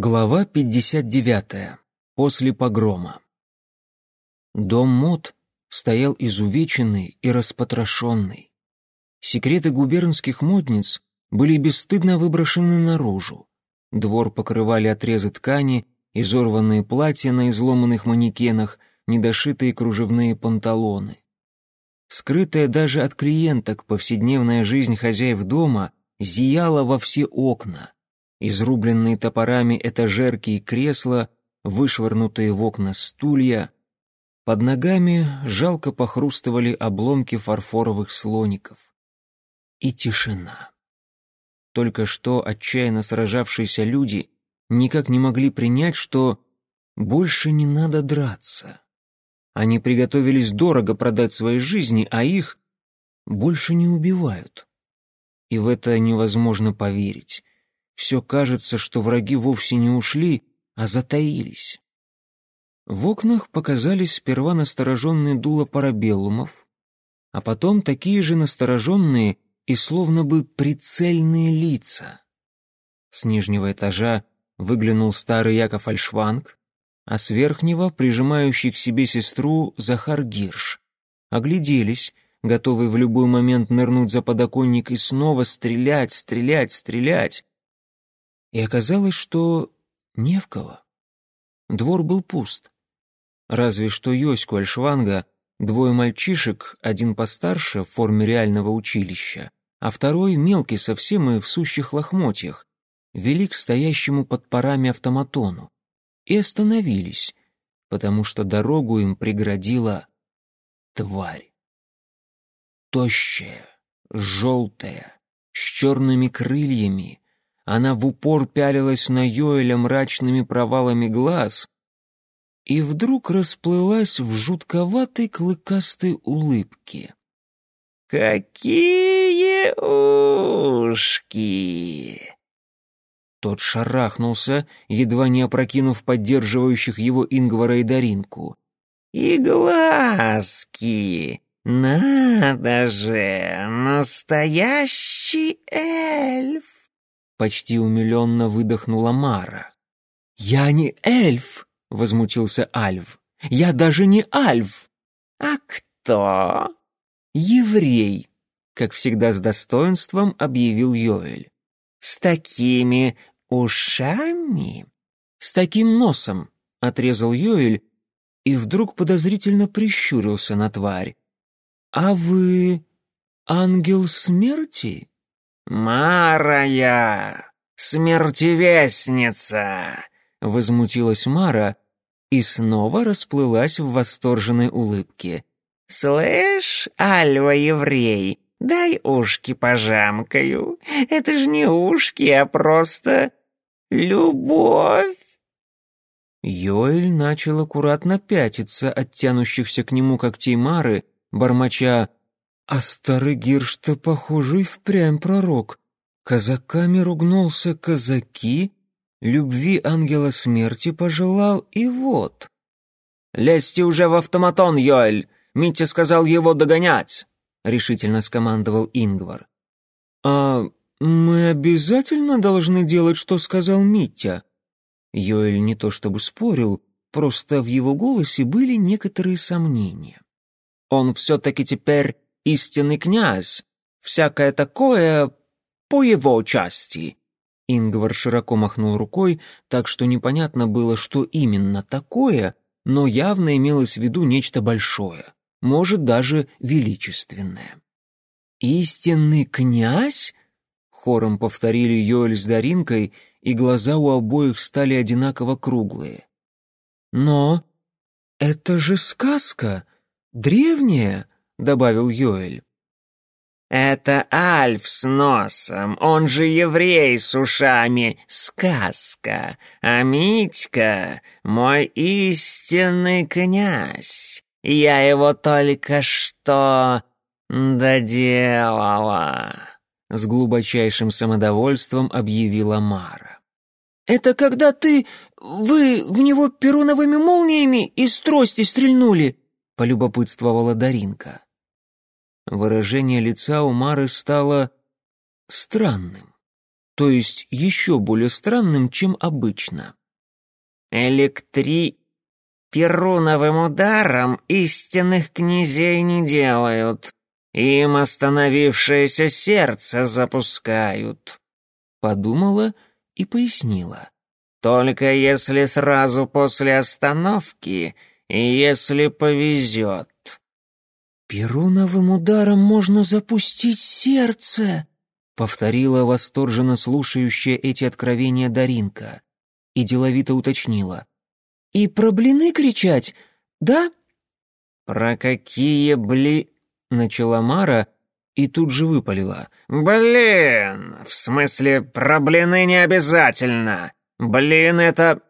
Глава 59. После погрома. Дом Мот стоял изувеченный и распотрошенный. Секреты губернских модниц были бесстыдно выброшены наружу. Двор покрывали отрезы ткани, изорванные платья на изломанных манекенах, недошитые кружевные панталоны. Скрытая даже от клиенток повседневная жизнь хозяев дома зияла во все окна — изрубленные топорами этажерки и кресла, вышвырнутые в окна стулья. Под ногами жалко похрустывали обломки фарфоровых слоников. И тишина. Только что отчаянно сражавшиеся люди никак не могли принять, что больше не надо драться. Они приготовились дорого продать свои жизни, а их больше не убивают. И в это невозможно поверить все кажется, что враги вовсе не ушли, а затаились. В окнах показались сперва настороженные дула парабеллумов, а потом такие же настороженные и словно бы прицельные лица. С нижнего этажа выглянул старый Яков Альшванг, а с верхнего, прижимающий к себе сестру, Захар Гирш. Огляделись, готовые в любой момент нырнуть за подоконник и снова стрелять, стрелять, стрелять и оказалось, что не в кого. Двор был пуст. Разве что Йоську Альшванга, двое мальчишек, один постарше в форме реального училища, а второй мелкий совсем и в сущих лохмотьях, вели к стоящему под парами автоматону и остановились, потому что дорогу им преградила тварь. Тощая, желтая, с черными крыльями, она в упор пялилась на Йоэля мрачными провалами глаз и вдруг расплылась в жутковатой клыкастой улыбке. «Какие ушки!» Тот шарахнулся, едва не опрокинув поддерживающих его Ингвара и Даринку. «И глазки! Надо же! Настоящий эльф!» Почти умиленно выдохнула Мара. «Я не эльф!» — возмутился Альв. «Я даже не Альв!» «А кто?» «Еврей!» — как всегда с достоинством объявил Йоэль. «С такими ушами?» «С таким носом!» — отрезал Йоэль и вдруг подозрительно прищурился на тварь. «А вы ангел смерти?» «Марая! Смертевестница!» — возмутилась Мара и снова расплылась в восторженной улыбке. «Слышь, Альва-еврей, дай ушки пожамкаю. Это ж не ушки, а просто любовь!» Йоэль начал аккуратно пятиться от тянущихся к нему когтей Мары, бормоча а старый Гирш-то, похоже, и впрямь пророк. Казаками ругнулся казаки, любви ангела смерти пожелал, и вот. «Лезьте уже в автоматон, Йоэль! Митя сказал его догонять!» — решительно скомандовал Ингвар. «А мы обязательно должны делать, что сказал Митя?» Йоэль не то чтобы спорил, просто в его голосе были некоторые сомнения. «Он все-таки теперь истинный князь, всякое такое по его части». Ингвар широко махнул рукой, так что непонятно было, что именно такое, но явно имелось в виду нечто большое, может, даже величественное. «Истинный князь?» — хором повторили Йоэль с Даринкой, и глаза у обоих стали одинаково круглые. «Но это же сказка, древняя!» — добавил Йоэль. «Это Альф с носом, он же еврей с ушами, сказка, а Митька — мой истинный князь. Я его только что доделала», — с глубочайшим самодовольством объявила Мара. «Это когда ты... вы в него перуновыми молниями из трости стрельнули?» — полюбопытствовала Даринка. Выражение лица у Мары стало странным. то есть еще более странным, чем обычно. «Электри... Перуновым ударом истинных князей не делают. Им остановившееся сердце запускают», — подумала и пояснила. «Только если сразу после остановки и если повезет». «Перуновым ударом можно запустить сердце», — повторила восторженно слушающая эти откровения Даринка и деловито уточнила. «И про блины кричать, да?» «Про какие бли...» — начала Мара и тут же выпалила. «Блин! В смысле, про блины не обязательно! Блин, это...»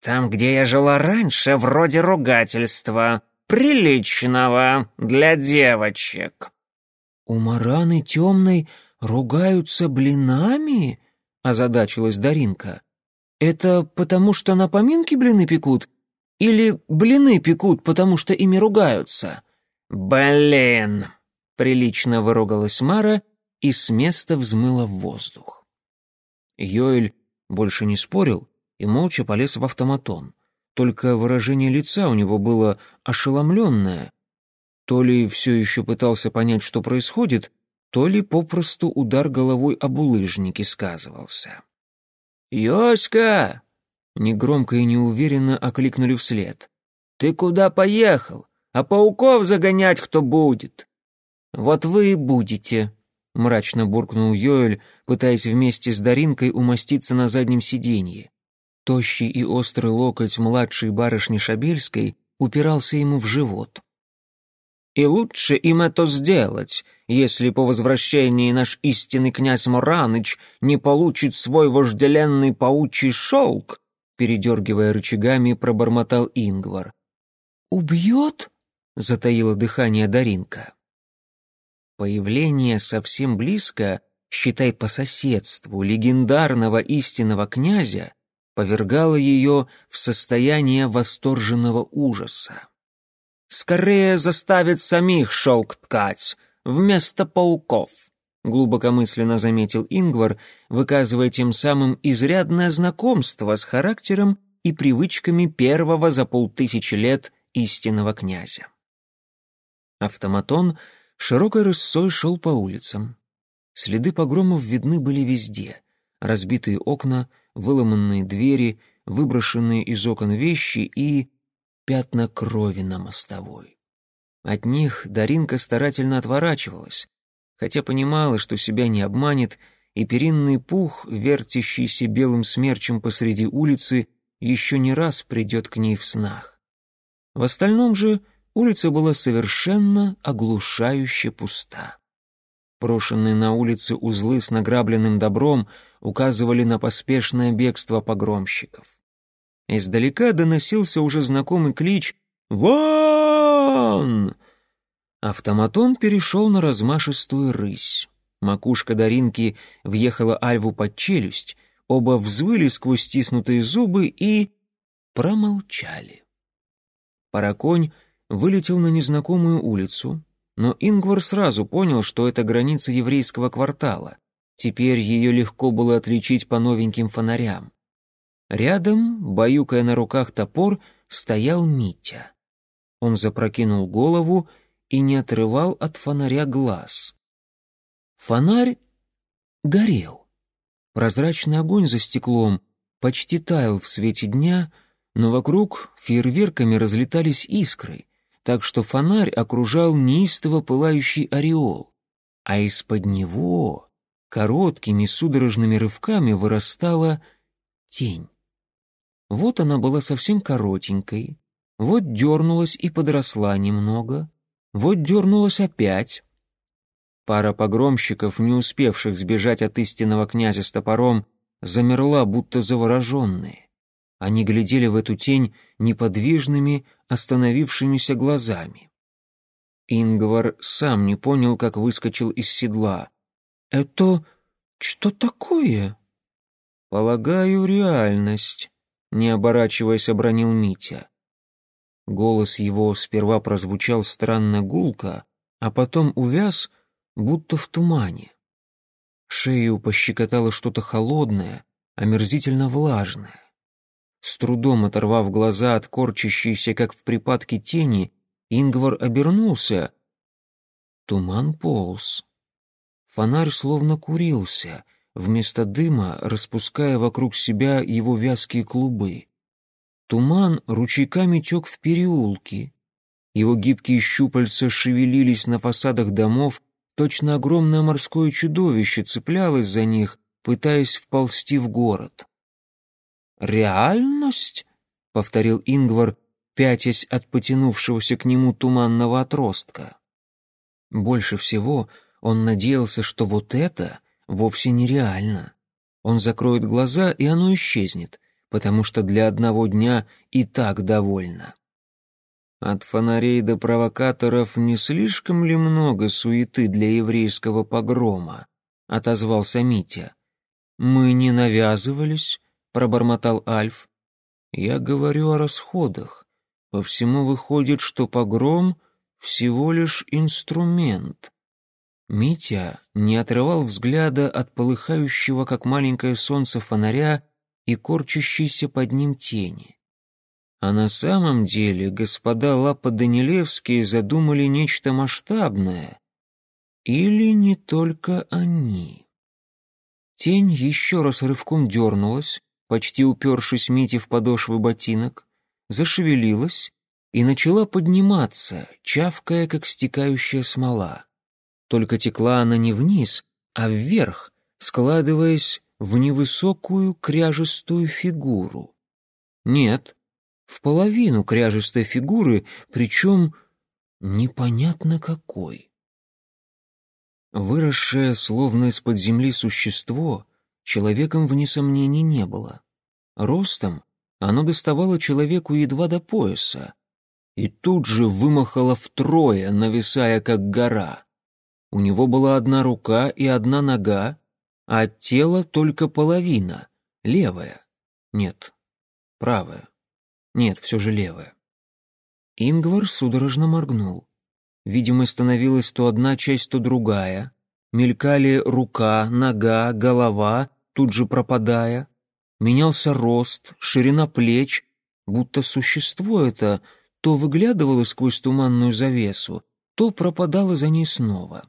«Там, где я жила раньше, вроде ругательства приличного для девочек». «У Мараны темной ругаются блинами?» — озадачилась Даринка. «Это потому, что на поминки блины пекут? Или блины пекут, потому что ими ругаются?» «Блин!» — прилично выругалась Мара и с места взмыла в воздух. Йоэль больше не спорил и молча полез в автоматон только выражение лица у него было ошеломленное. То ли все еще пытался понять, что происходит, то ли попросту удар головой об улыжники сказывался. «Йоська!» — негромко и неуверенно окликнули вслед. «Ты куда поехал? А пауков загонять кто будет?» «Вот вы и будете», — мрачно буркнул Йоэль, пытаясь вместе с Даринкой умоститься на заднем сиденье. Тощий и острый локоть младшей барышни Шабельской упирался ему в живот. «И лучше им это сделать, если по возвращении наш истинный князь Мураныч не получит свой вожделенный паучий шелк», передергивая рычагами, пробормотал Ингвар. «Убьет?» — затаила дыхание Даринка. Появление совсем близко, считай по соседству, легендарного истинного князя повергало ее в состояние восторженного ужаса. «Скорее заставит самих шелк ткать, вместо пауков», глубокомысленно заметил Ингвар, выказывая тем самым изрядное знакомство с характером и привычками первого за полтысячи лет истинного князя. Автоматон широкой рысцой шел по улицам. Следы погромов видны были везде. Разбитые окна, выломанные двери, выброшенные из окон вещи и пятна крови на мостовой. От них Даринка старательно отворачивалась, хотя понимала, что себя не обманет, и перинный пух, вертящийся белым смерчем посреди улицы, еще не раз придет к ней в снах. В остальном же улица была совершенно оглушающе пуста. Брошенные на улице узлы с награбленным добром указывали на поспешное бегство погромщиков. Издалека доносился уже знакомый клич «Вон!». Автоматон перешел на размашистую рысь. Макушка Даринки въехала Альву под челюсть, оба взвыли сквозь стиснутые зубы и... промолчали. Параконь вылетел на незнакомую улицу, но Ингвар сразу понял, что это граница еврейского квартала. Теперь ее легко было отличить по новеньким фонарям. Рядом, баюкая на руках топор, стоял Митя. Он запрокинул голову и не отрывал от фонаря глаз. Фонарь горел. Прозрачный огонь за стеклом почти таял в свете дня, но вокруг фейерверками разлетались искры так что фонарь окружал неистово пылающий ореол, а из-под него короткими судорожными рывками вырастала тень. Вот она была совсем коротенькой, вот дернулась и подросла немного, вот дернулась опять. Пара погромщиков, не успевших сбежать от истинного князя с топором, замерла, будто завороженные. Они глядели в эту тень неподвижными, остановившимися глазами. Ингвар сам не понял, как выскочил из седла. «Это что такое?» «Полагаю, реальность», — не оборачиваясь, обронил Митя. Голос его сперва прозвучал странно гулко, а потом увяз, будто в тумане. Шею пощекотало что-то холодное, омерзительно влажное. С трудом оторвав глаза от корчащейся, как в припадке тени, Ингвар обернулся. Туман полз. Фонарь словно курился, вместо дыма распуская вокруг себя его вязкие клубы. Туман ручейками тек в переулки. Его гибкие щупальца шевелились на фасадах домов, точно огромное морское чудовище цеплялось за них, пытаясь вползти в город. «Реальность?» — повторил Ингвар, пятясь от потянувшегося к нему туманного отростка. Больше всего он надеялся, что вот это вовсе нереально. Он закроет глаза, и оно исчезнет, потому что для одного дня и так довольно. От фонарей до провокаторов не слишком ли много суеты для еврейского погрома? отозвался Митя. Мы не навязывались, пробормотал Альф. Я говорю о расходах. По всему выходит, что погром всего лишь инструмент. Митя не отрывал взгляда от полыхающего, как маленькое солнце, фонаря и корчащейся под ним тени. А на самом деле господа Лапа-Данилевские задумали нечто масштабное. Или не только они. Тень еще раз рывком дернулась, почти упершись Мите в подошвы ботинок, зашевелилась и начала подниматься, чавкая, как стекающая смола. Только текла она не вниз, а вверх, складываясь в невысокую кряжестую фигуру. Нет, в половину кряжестой фигуры, причем непонятно какой. Выросшее, словно из-под земли существо, человеком, вне сомнений, не было. Ростом оно доставало человеку едва до пояса, и тут же вымахало втрое, нависая как гора. У него была одна рука и одна нога, а от тела только половина, левая. Нет, правая. Нет, все же левая. Ингвар судорожно моргнул. Видимо, становилась то одна часть, то другая. Мелькали рука, нога, голова, тут же пропадая. Менялся рост, ширина плеч, будто существо это то выглядывало сквозь туманную завесу, то пропадало за ней снова.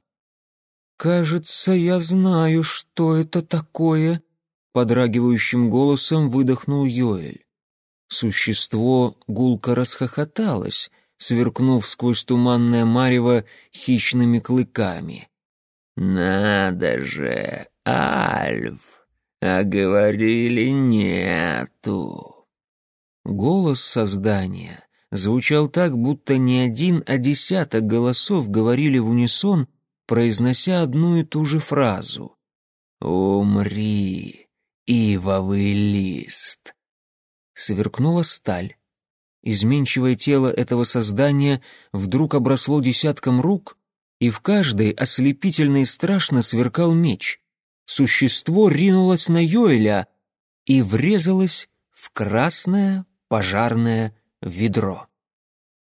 «Кажется, я знаю, что это такое», — подрагивающим голосом выдохнул Йоэль. Существо гулко расхохоталось, сверкнув сквозь туманное марево хищными клыками. «Надо же, Альф, а говорили нету». Голос создания звучал так, будто не один, а десяток голосов говорили в унисон, произнося одну и ту же фразу. «Умри, ивовый лист!» сверкнула сталь. Изменчивое тело этого создания вдруг обросло десятком рук, и в каждой ослепительно и страшно сверкал меч. Существо ринулось на Йоэля и врезалось в красное пожарное ведро.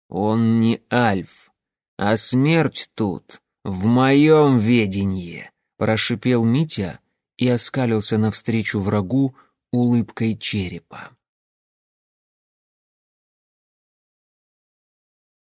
Он не Альф, а смерть тут, в моем веденье, прошипел Митя и оскалился навстречу врагу улыбкой черепа.